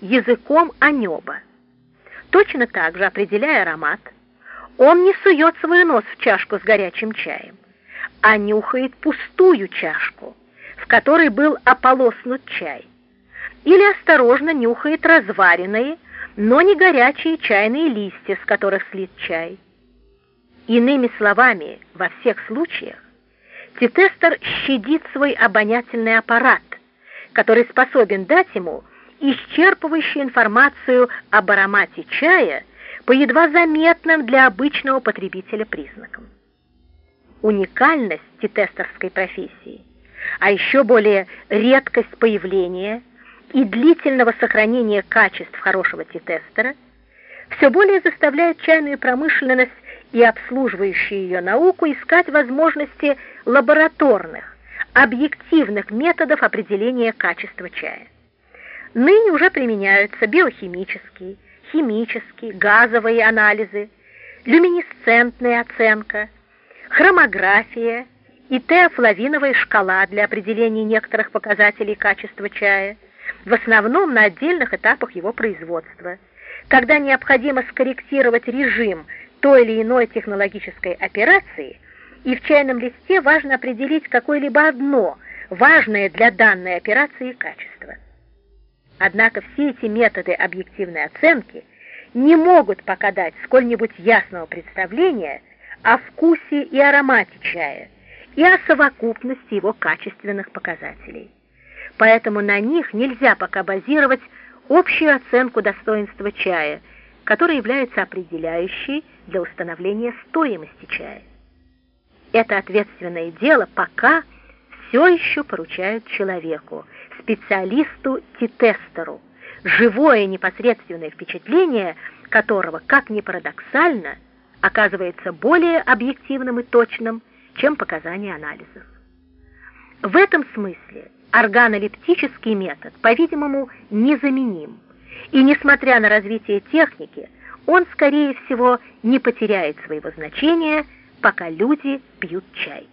языком о небо. Точно так же, определяя аромат, он не сует свой нос в чашку с горячим чаем, а нюхает пустую чашку, в которой был ополоснут чай, или осторожно нюхает разваренные, но не горячие чайные листья, с которых слит чай. Иными словами, во всех случаях, Титестер щадит свой обонятельный аппарат, который способен дать ему исчерпывающую информацию об аромате чая по едва заметным для обычного потребителя признакам. Уникальность тетестерской профессии, а еще более редкость появления и длительного сохранения качеств хорошего тетестера все более заставляет чайную промышленность и обслуживающую ее науку искать возможности лабораторных, объективных методов определения качества чая. Ныне уже применяются биохимические, химические, газовые анализы, люминесцентная оценка, хромография и теофлавиновая шкала для определения некоторых показателей качества чая, в основном на отдельных этапах его производства, когда необходимо скорректировать режим той или иной технологической операции, и в чайном листе важно определить какое-либо одно важное для данной операции качество. Однако все эти методы объективной оценки не могут пока дать сколь-нибудь ясного представления о вкусе и аромате чая и о совокупности его качественных показателей. Поэтому на них нельзя пока базировать общую оценку достоинства чая, которая является определяющей для установления стоимости чая. Это ответственное дело пока все еще поручают человеку, специалисту-титестеру, живое непосредственное впечатление которого, как ни парадоксально, оказывается более объективным и точным, чем показания анализов. В этом смысле органолептический метод, по-видимому, незаменим, и, несмотря на развитие техники, он, скорее всего, не потеряет своего значения, пока люди пьют чай.